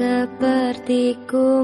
seperti ku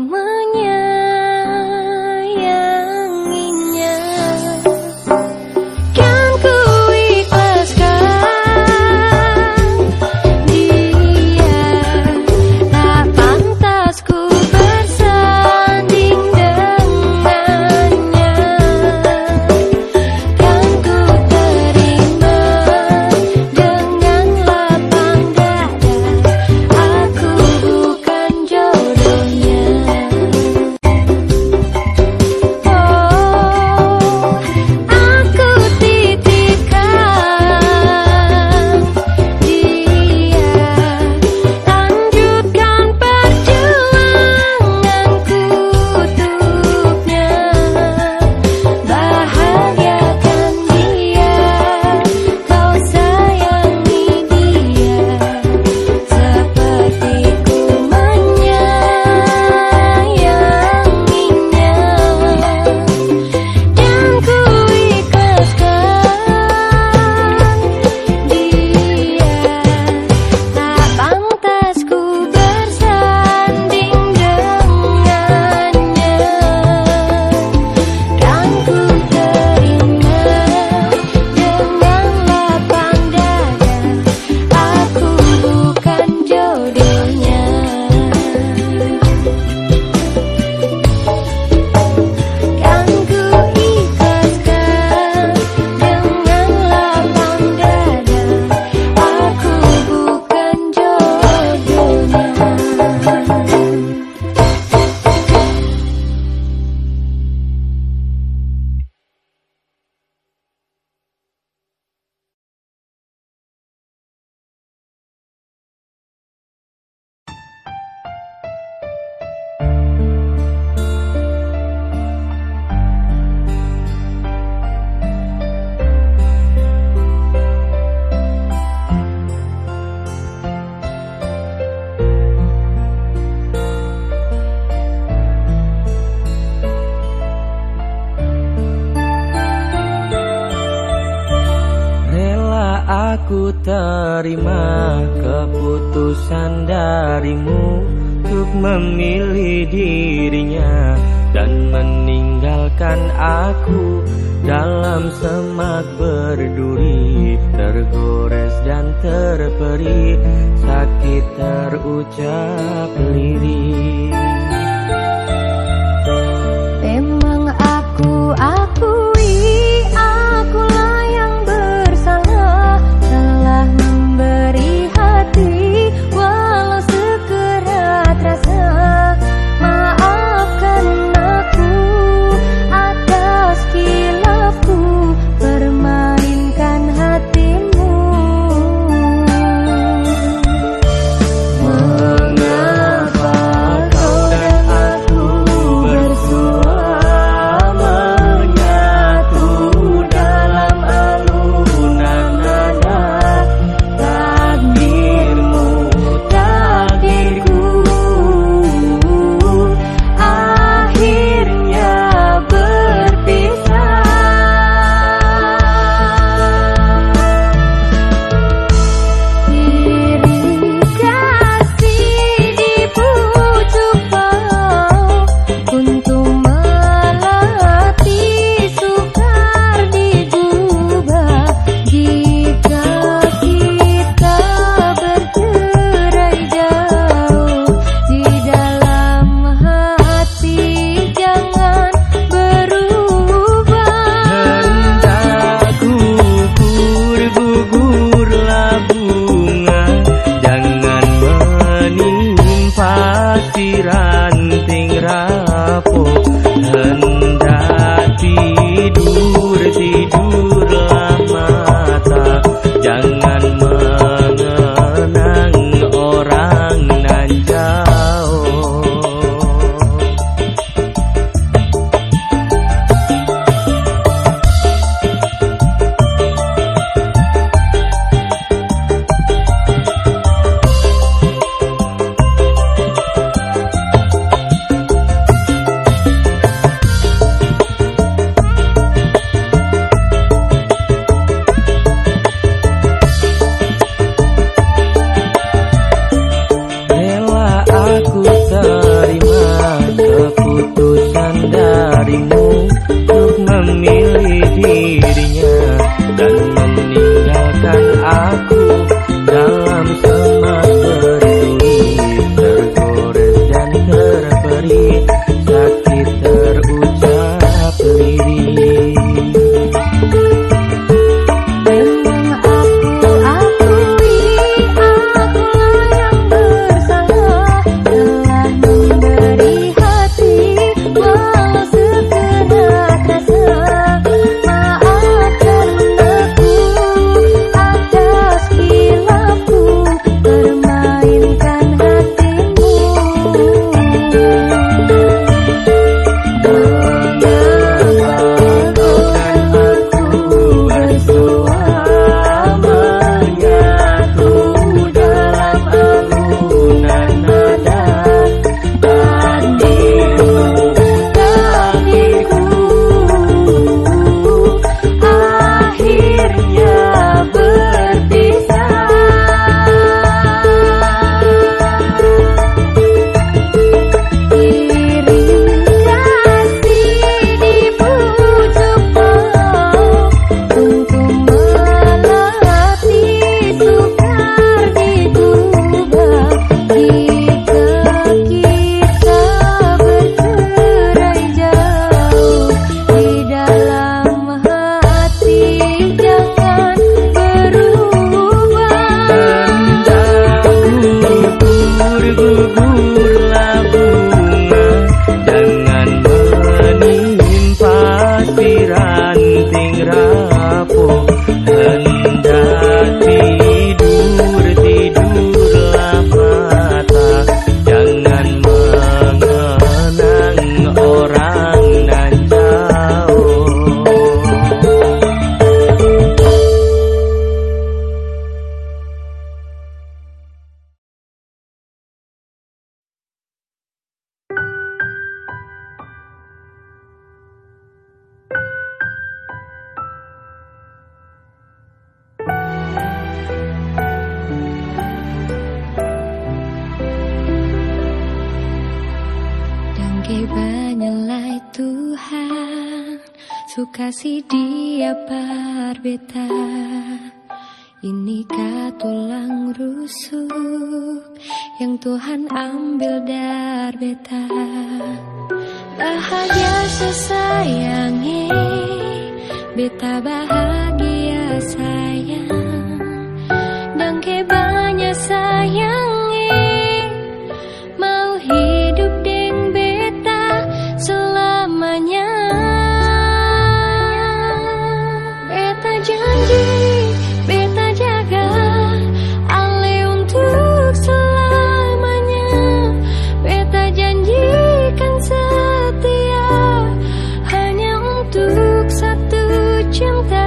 cinta Ini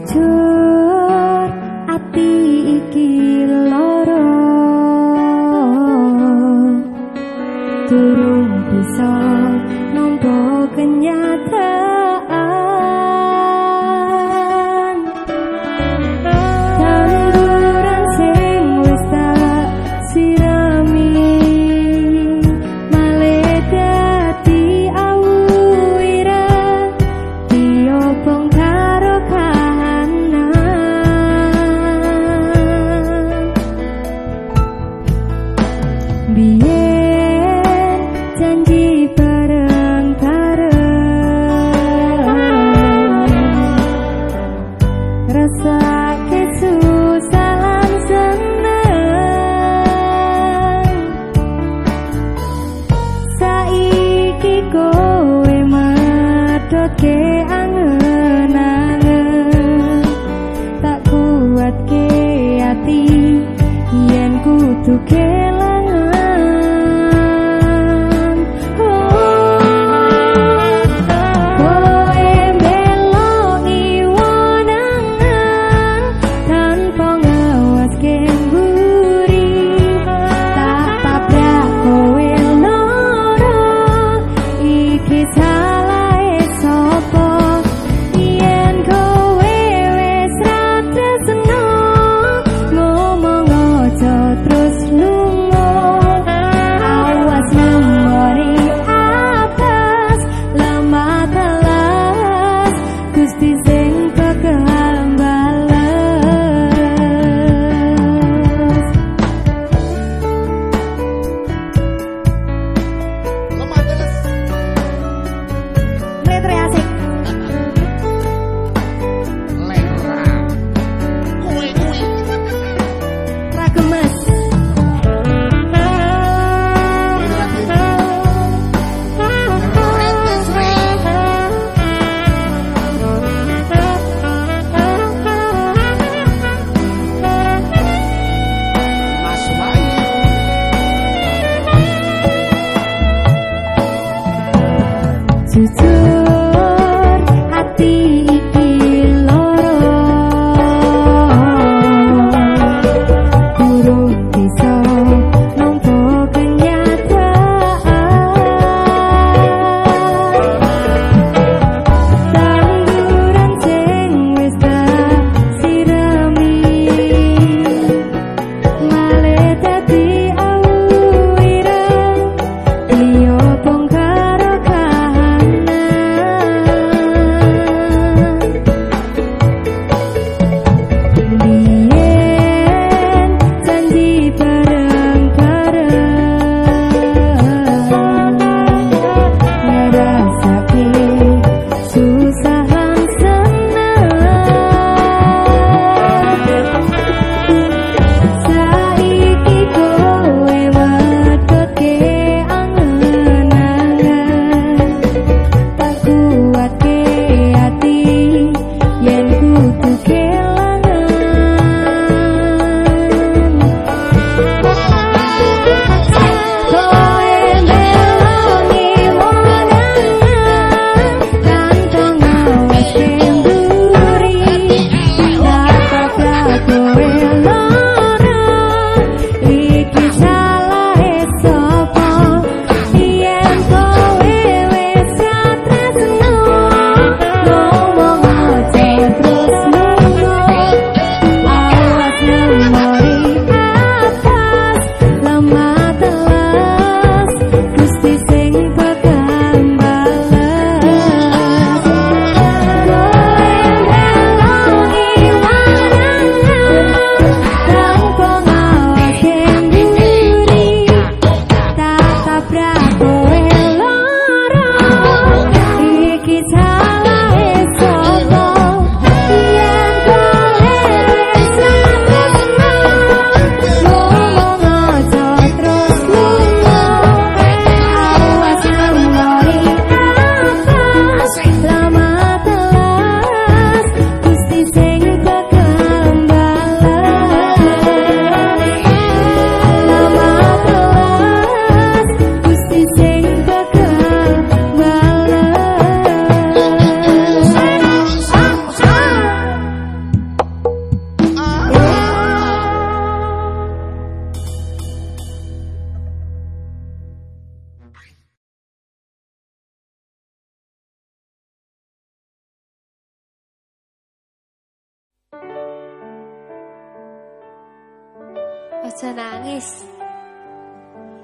就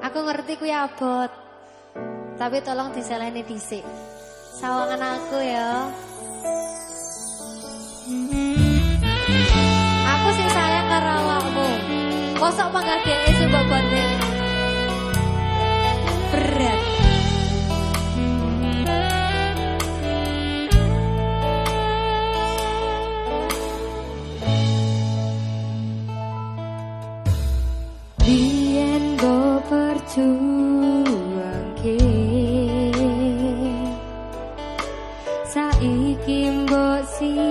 Aku ngerti kuwi abot. Tapi tolong diseleni dhisik. Sawangan aku ya. Mm-hmm. Aku sih sayang karo awakmu. Kosok pangkat dhek sebab berat. Saiki mbok sih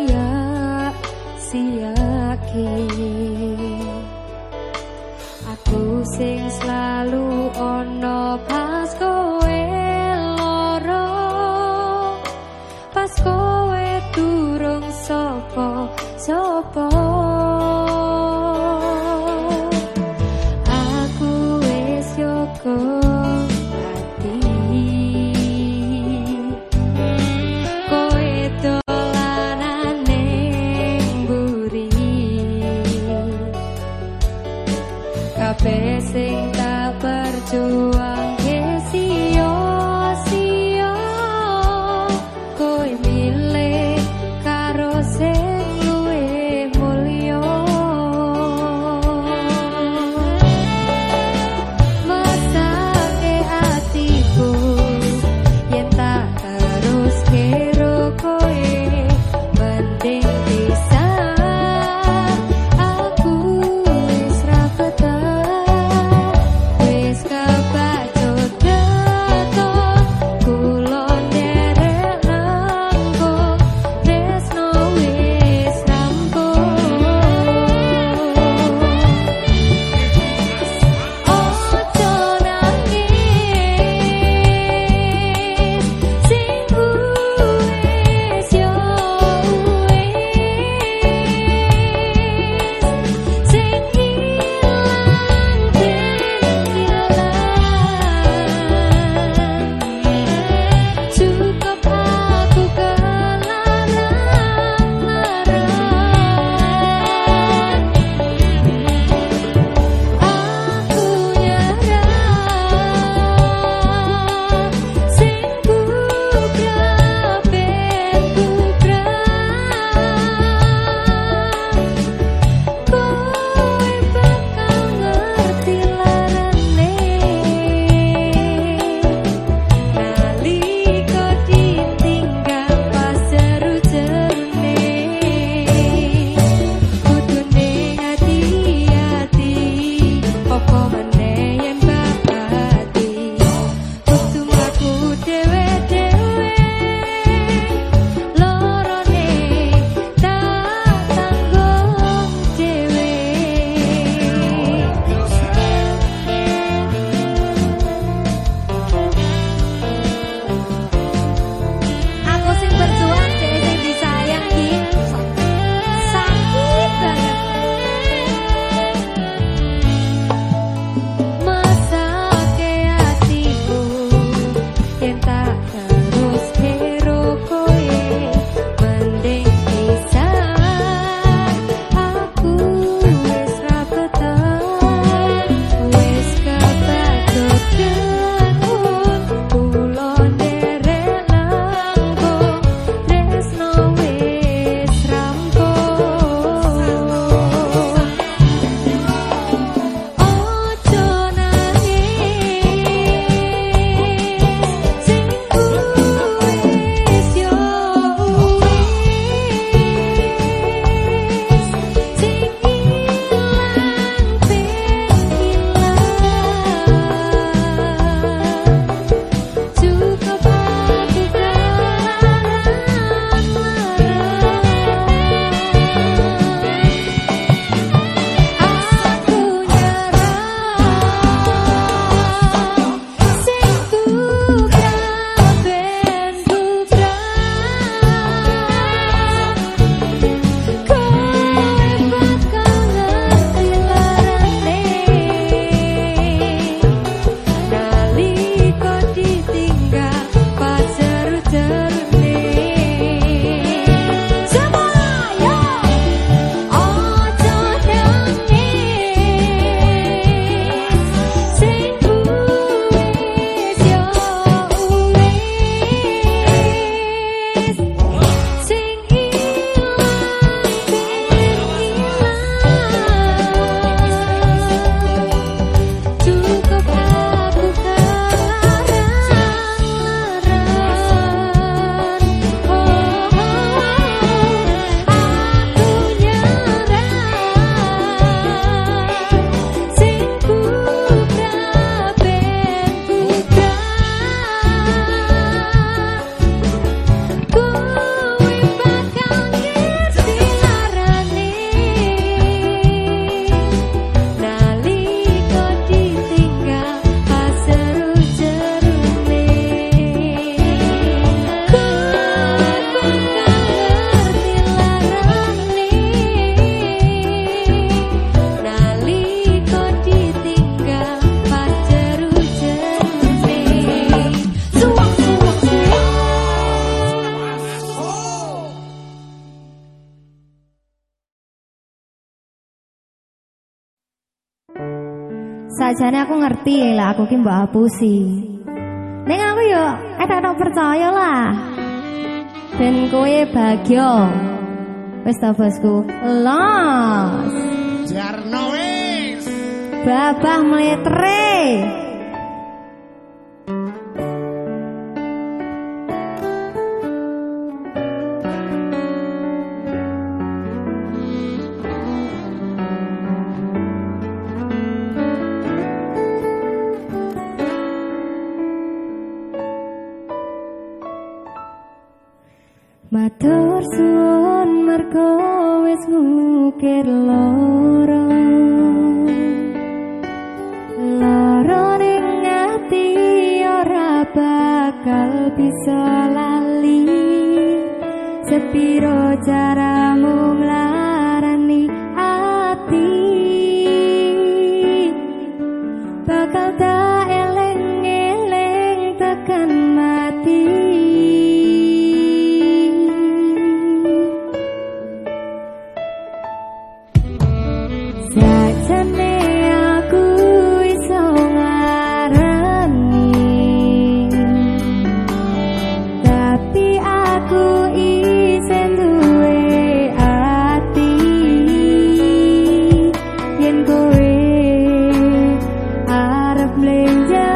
Sajane aku ngerti lah aku ki mbok hapusi. Ning aku yo etok percaya lah. Ben kowe bahagia. Wis ta bosku. Los. Jarno wis. Babah meletre. blamed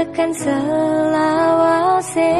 tekan selawase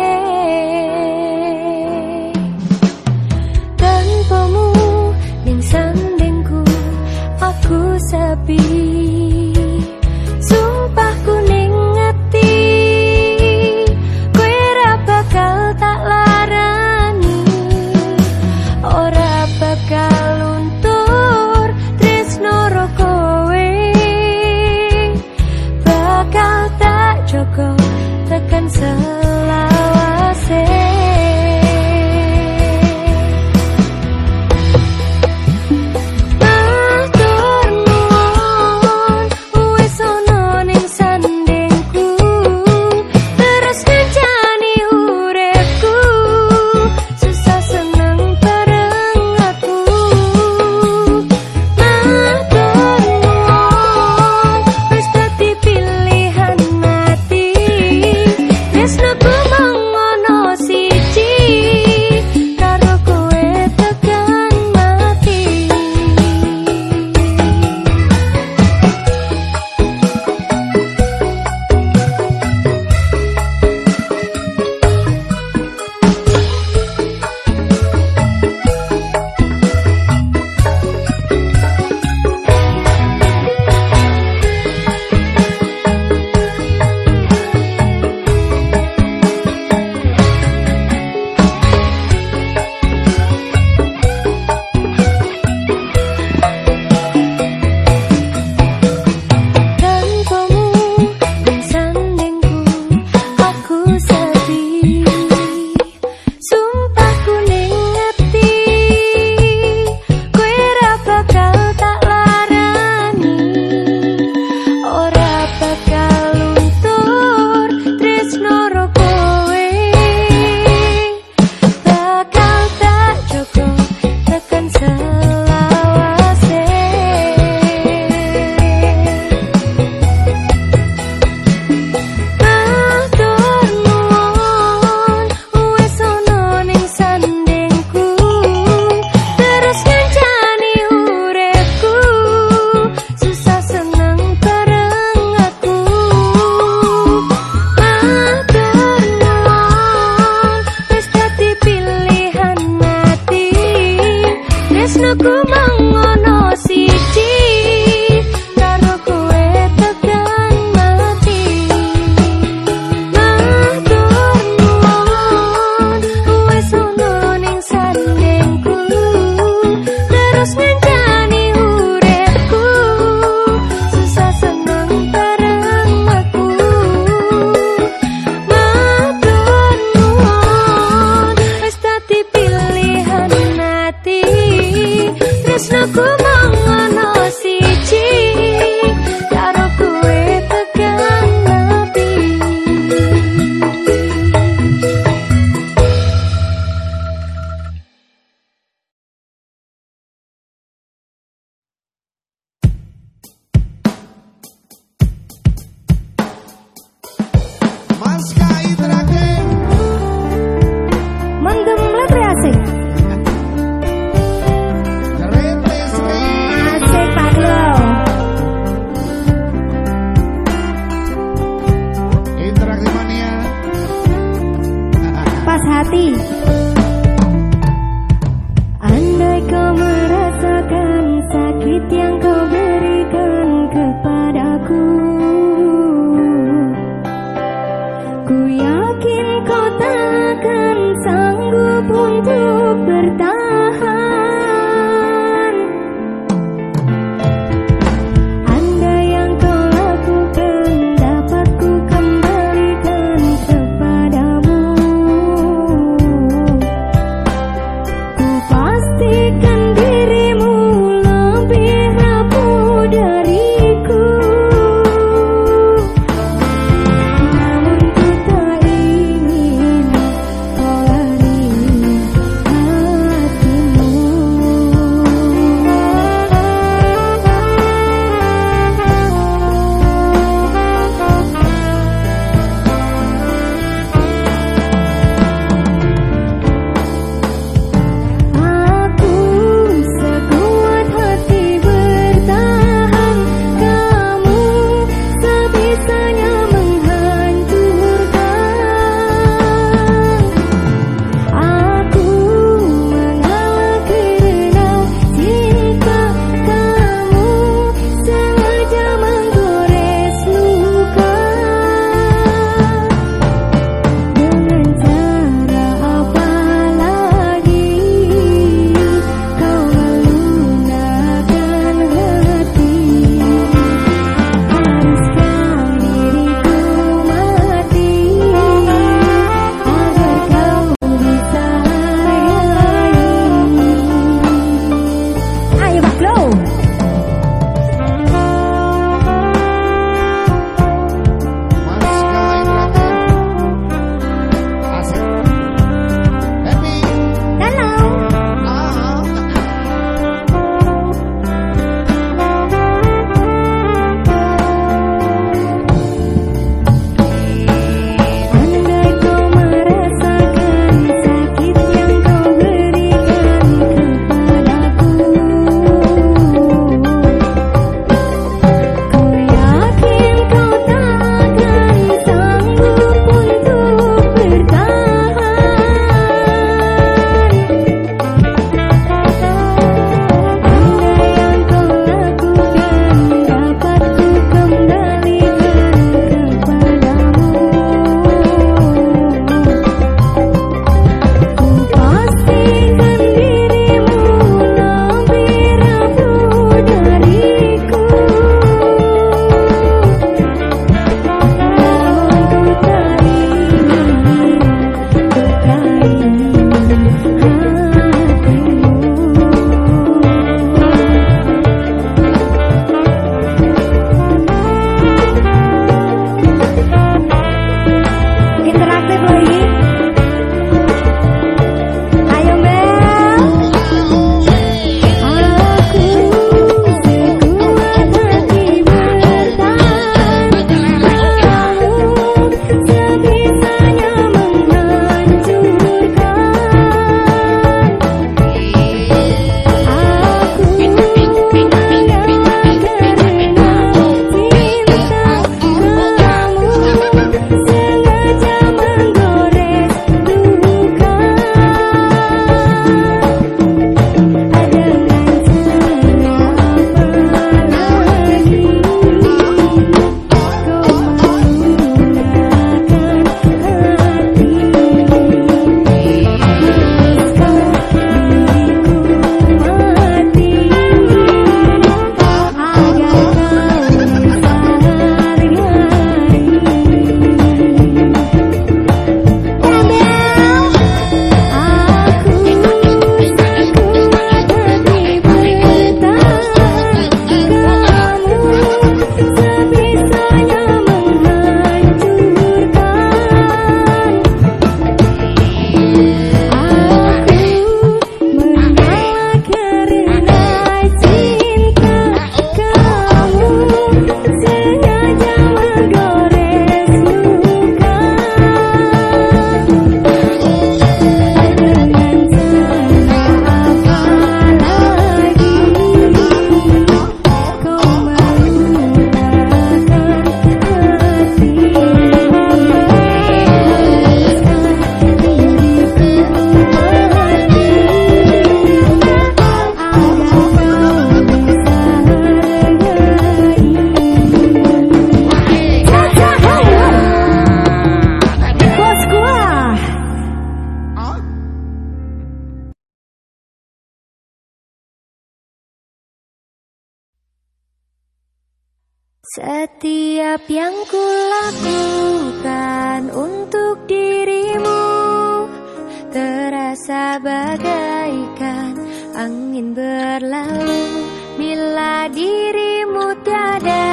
dirimu tiada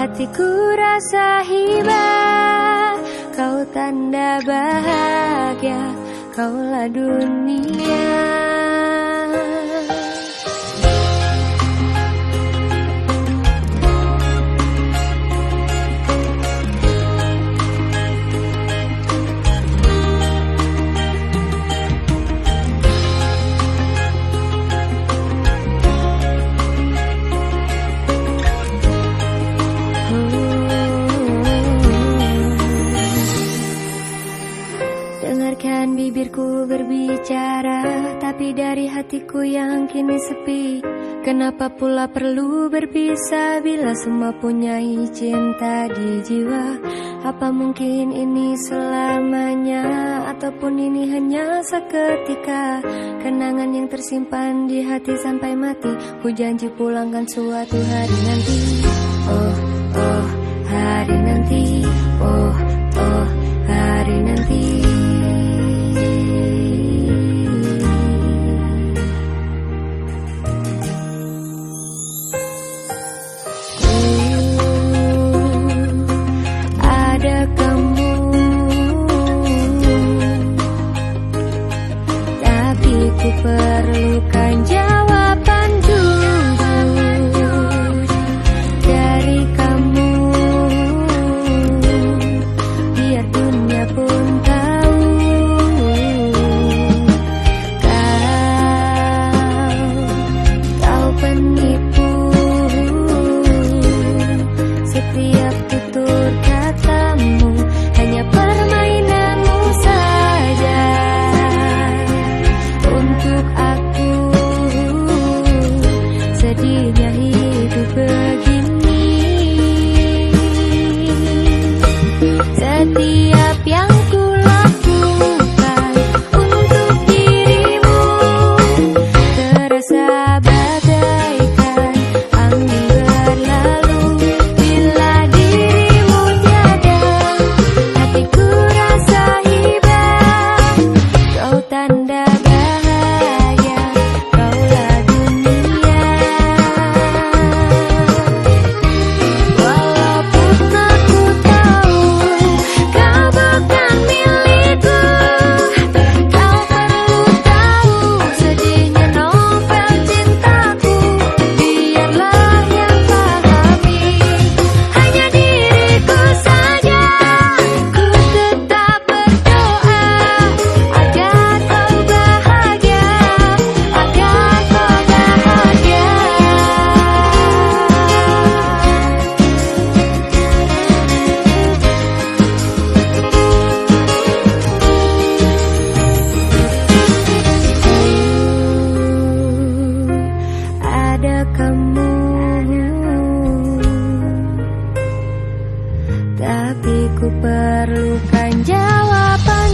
Hatiku rasa hibah. Kau tanda bahagia Kaulah dunia bibirku berbicara Tapi dari hatiku yang kini sepi. Kenapa pula perlu berpisah Bila semua punya cinta di jiwa Apa mungkin ini selamanya? Ataupun ini hanya seketika? Kenangan yang tersimpan di hati sampai mati. Ku janji pulangkan suatu hari nanti. Oh, oh, hari nanti. Oh, oh, hari nanti Tapi ku perlukan jawaban.